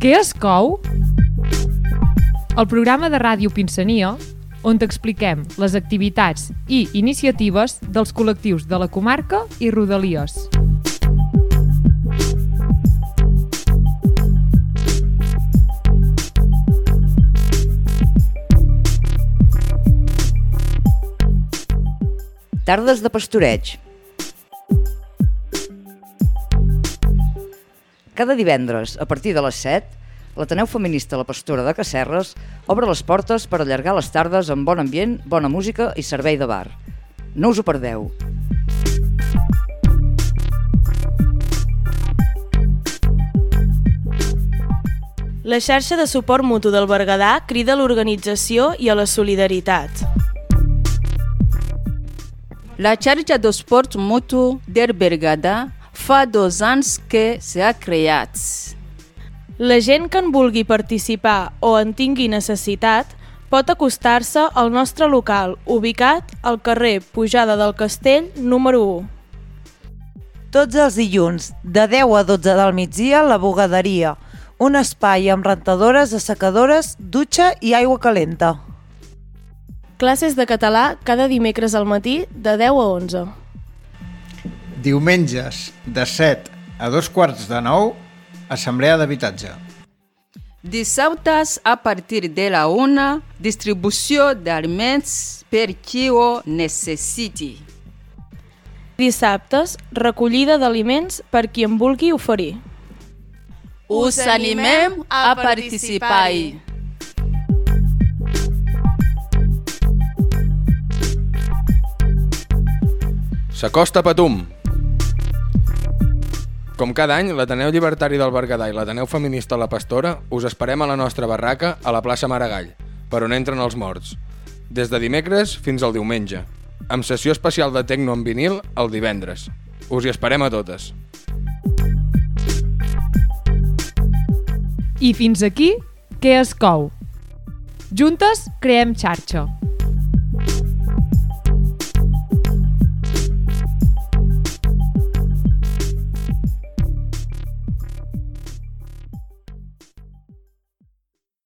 Què es cou? El programa de ràdio Pinsania, on t'expliquem les activitats i iniciatives dels col·lectius de la comarca i Rodalies. Tardes de pastoreig. Cada divendres, a partir de les 7, l'Ateneu Feminista La Pastora de Casserres obre les portes per allargar les tardes amb bon ambient, bona música i servei de bar. No us ho perdeu. La xarxa de suport mutu del Berguedà crida a l'organització i a la solidaritat. La xarxa de suport mutu del Berguedà fa dos anys que s'ha creat. La gent que en vulgui participar o en tingui necessitat pot acostar-se al nostre local, ubicat al carrer Pujada del Castell, número 1. Tots els dilluns, de 10 a 12 del migdia, la bugaderia, un espai amb rentadores, assecadores, dutxa i aigua calenta. Classes de català cada dimecres al matí de 10 a 11. Diumenges, de 7 a dos quarts de 9, assemblea d'habitatge. Dissabtes, a partir de la una, distribució d'aliments per qui ho necessiti. Dissabtes, recollida d'aliments per qui en vulgui oferir. Us animem a participar-hi. S'acosta Patum. Com cada any, l'Ateneu Llibertari del Berguedà i l'Ateneu Feminista La Pastora us esperem a la nostra barraca a la plaça Maragall, per on entren els morts. Des de dimecres fins al diumenge, amb sessió especial de tecno en vinil el divendres. Us hi esperem a totes. I fins aquí, què es cou? Juntes creem xarxa.